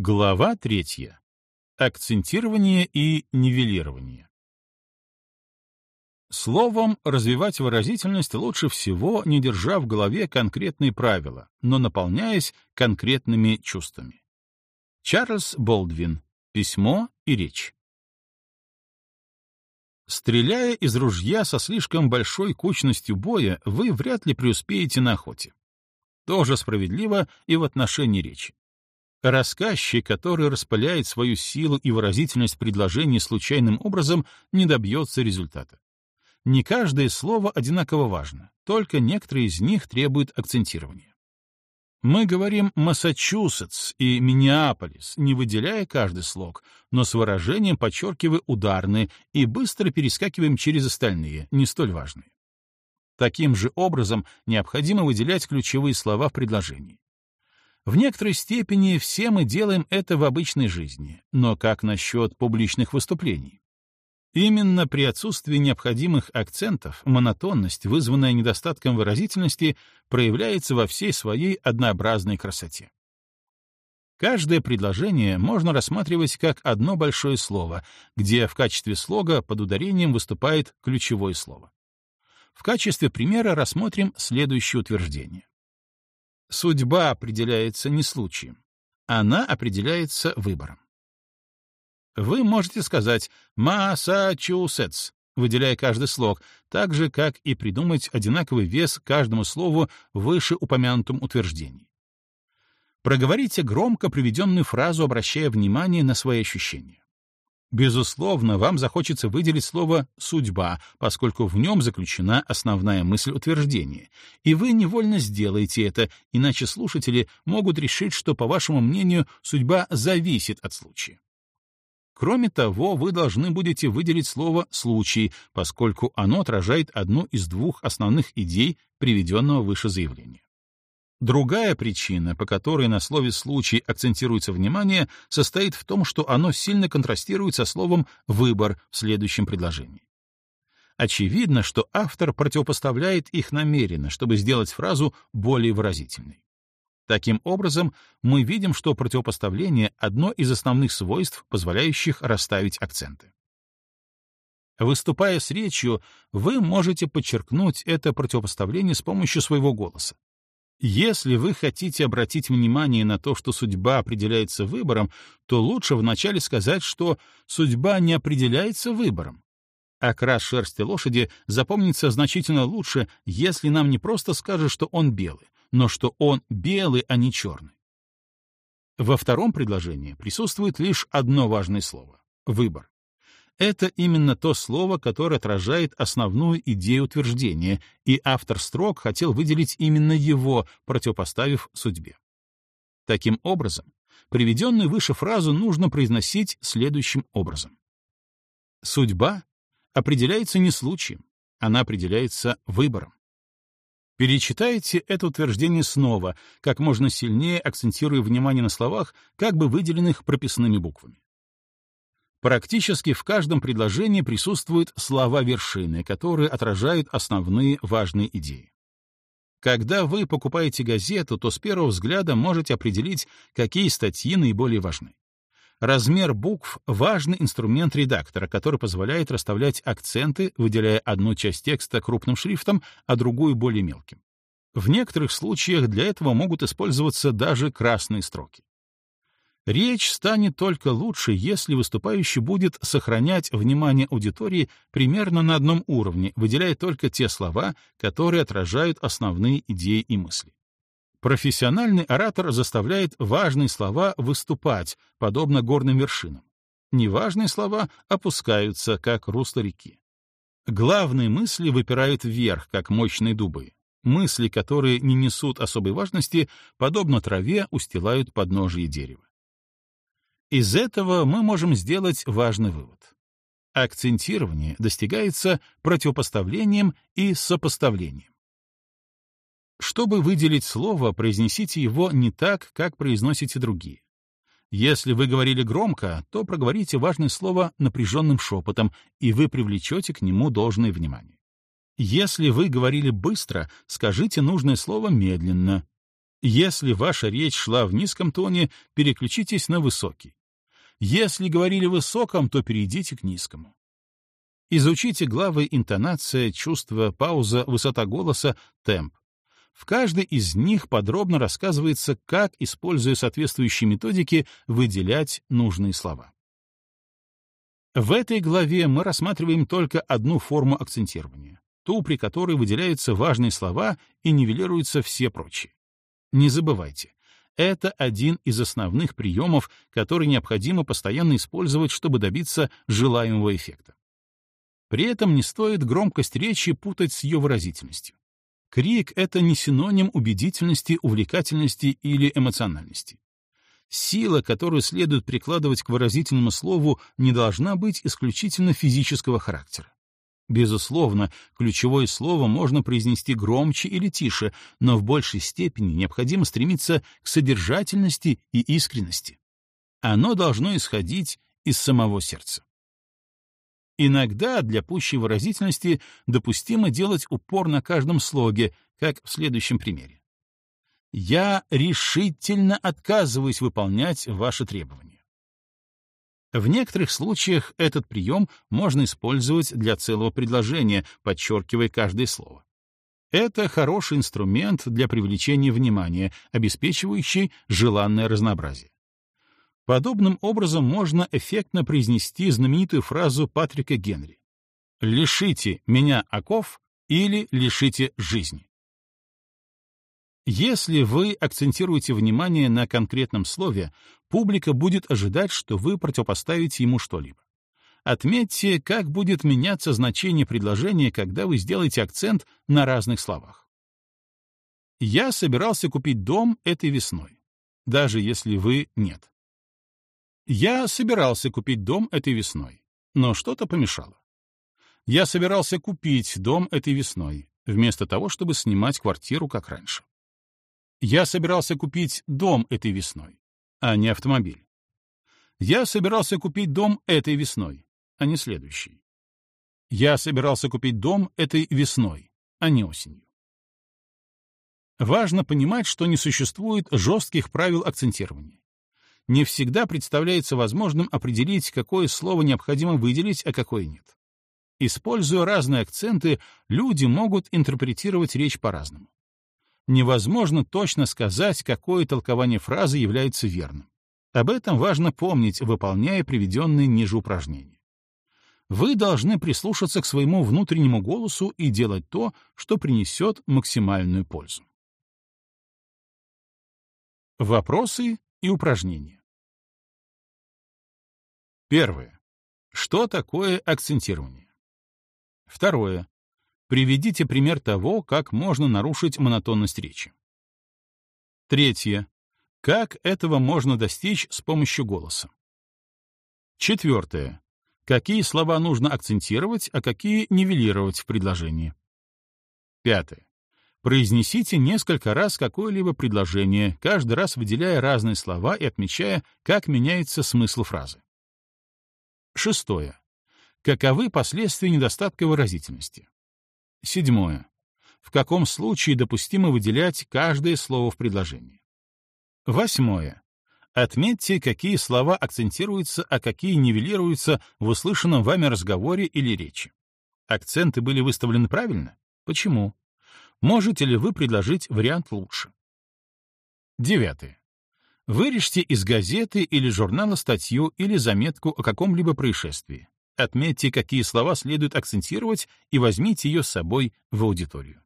Глава третья. Акцентирование и нивелирование. Словом, развивать выразительность лучше всего, не держа в голове конкретные правила, но наполняясь конкретными чувствами. Чарльз Болдвин. Письмо и речь. Стреляя из ружья со слишком большой кучностью боя, вы вряд ли преуспеете на охоте. Тоже справедливо и в отношении речи. Рассказчик, который распыляет свою силу и выразительность предложений случайным образом, не добьется результата. Не каждое слово одинаково важно, только некоторые из них требуют акцентирования. Мы говорим «Массачусетс» и «Миннеаполис», не выделяя каждый слог, но с выражением подчеркивая ударные и быстро перескакиваем через остальные, не столь важные. Таким же образом необходимо выделять ключевые слова в предложении. В некоторой степени все мы делаем это в обычной жизни, но как насчет публичных выступлений? Именно при отсутствии необходимых акцентов монотонность, вызванная недостатком выразительности, проявляется во всей своей однообразной красоте. Каждое предложение можно рассматривать как одно большое слово, где в качестве слога под ударением выступает ключевое слово. В качестве примера рассмотрим следующее утверждение. Судьба определяется не случаем. Она определяется выбором. Вы можете сказать «Массачусетс», выделяя каждый слог, так же, как и придумать одинаковый вес каждому слову в вышеупомянутом утверждении. Проговорите громко приведенную фразу, обращая внимание на свои ощущения. Безусловно, вам захочется выделить слово «судьба», поскольку в нем заключена основная мысль утверждения, и вы невольно сделаете это, иначе слушатели могут решить, что, по вашему мнению, судьба зависит от случая. Кроме того, вы должны будете выделить слово «случай», поскольку оно отражает одну из двух основных идей приведенного выше заявления. Другая причина, по которой на слове «случай» акцентируется внимание, состоит в том, что оно сильно контрастирует со словом «выбор» в следующем предложении. Очевидно, что автор противопоставляет их намеренно, чтобы сделать фразу более выразительной. Таким образом, мы видим, что противопоставление — одно из основных свойств, позволяющих расставить акценты. Выступая с речью, вы можете подчеркнуть это противопоставление с помощью своего голоса. Если вы хотите обратить внимание на то, что судьба определяется выбором, то лучше вначале сказать, что судьба не определяется выбором. Окрас шерсти лошади запомнится значительно лучше, если нам не просто скажут, что он белый, но что он белый, а не черный. Во втором предложении присутствует лишь одно важное слово — выбор. Это именно то слово, которое отражает основную идею утверждения, и автор строк хотел выделить именно его, противопоставив судьбе. Таким образом, приведенную выше фразу нужно произносить следующим образом. Судьба определяется не случаем, она определяется выбором. Перечитайте это утверждение снова, как можно сильнее акцентируя внимание на словах, как бы выделенных прописными буквами. Практически в каждом предложении присутствуют слова вершины, которые отражают основные важные идеи. Когда вы покупаете газету, то с первого взгляда можете определить, какие статьи наиболее важны. Размер букв — важный инструмент редактора, который позволяет расставлять акценты, выделяя одну часть текста крупным шрифтом, а другую более мелким. В некоторых случаях для этого могут использоваться даже красные строки. Речь станет только лучше, если выступающий будет сохранять внимание аудитории примерно на одном уровне, выделяя только те слова, которые отражают основные идеи и мысли. Профессиональный оратор заставляет важные слова выступать, подобно горным вершинам. Неважные слова опускаются, как русло реки. Главные мысли выпирают вверх, как мощные дубы. Мысли, которые не несут особой важности, подобно траве, устилают подножие дерева. Из этого мы можем сделать важный вывод. Акцентирование достигается противопоставлением и сопоставлением. Чтобы выделить слово, произнесите его не так, как произносите другие. Если вы говорили громко, то проговорите важное слово напряженным шепотом, и вы привлечете к нему должное внимание. Если вы говорили быстро, скажите нужное слово медленно. Если ваша речь шла в низком тоне, переключитесь на высокий. Если говорили высоком, то перейдите к низкому. Изучите главы интонация, чувство, пауза, высота голоса, темп. В каждой из них подробно рассказывается, как, используя соответствующие методики, выделять нужные слова. В этой главе мы рассматриваем только одну форму акцентирования, ту, при которой выделяются важные слова и нивелируются все прочие. Не забывайте, это один из основных приемов, который необходимо постоянно использовать, чтобы добиться желаемого эффекта. При этом не стоит громкость речи путать с ее выразительностью. Крик — это не синоним убедительности, увлекательности или эмоциональности. Сила, которую следует прикладывать к выразительному слову, не должна быть исключительно физического характера. Безусловно, ключевое слово можно произнести громче или тише, но в большей степени необходимо стремиться к содержательности и искренности. Оно должно исходить из самого сердца. Иногда для пущей выразительности допустимо делать упор на каждом слоге, как в следующем примере. «Я решительно отказываюсь выполнять ваши требования». В некоторых случаях этот прием можно использовать для целого предложения, подчеркивая каждое слово. Это хороший инструмент для привлечения внимания, обеспечивающий желанное разнообразие. Подобным образом можно эффектно произнести знаменитую фразу Патрика Генри «Лишите меня оков или лишите жизни». Если вы акцентируете внимание на конкретном слове, публика будет ожидать, что вы противопоставите ему что-либо. Отметьте, как будет меняться значение предложения, когда вы сделаете акцент на разных словах. Я собирался купить дом этой весной, даже если вы нет. Я собирался купить дом этой весной, но что-то помешало. Я собирался купить дом этой весной, вместо того, чтобы снимать квартиру, как раньше. Я собирался купить дом этой весной, а не автомобиль. Я собирался купить дом этой весной, а не следующей. Я собирался купить дом этой весной, а не осенью. Важно понимать, что не существует жестких правил акцентирования. Не всегда представляется возможным определить, какое слово необходимо выделить, а какое нет. Используя разные акценты, люди могут интерпретировать речь по-разному невозможно точно сказать, какое толкование фразы является верным. Об этом важно помнить, выполняя приведенные ниже упражнения. Вы должны прислушаться к своему внутреннему голосу и делать то, что принесет максимальную пользу. Вопросы и упражнения. Первое. Что такое акцентирование? Второе. Приведите пример того, как можно нарушить монотонность речи. Третье. Как этого можно достичь с помощью голоса? Четвертое. Какие слова нужно акцентировать, а какие нивелировать в предложении? Пятое. Произнесите несколько раз какое-либо предложение, каждый раз выделяя разные слова и отмечая, как меняется смысл фразы. Шестое. Каковы последствия недостатка выразительности? Седьмое. В каком случае допустимо выделять каждое слово в предложении? Восьмое. Отметьте, какие слова акцентируются, а какие нивелируются в услышанном вами разговоре или речи. Акценты были выставлены правильно? Почему? Можете ли вы предложить вариант лучше? Девятое. Вырежьте из газеты или журнала статью или заметку о каком-либо происшествии. Отметьте, какие слова следует акцентировать, и возьмите ее с собой в аудиторию.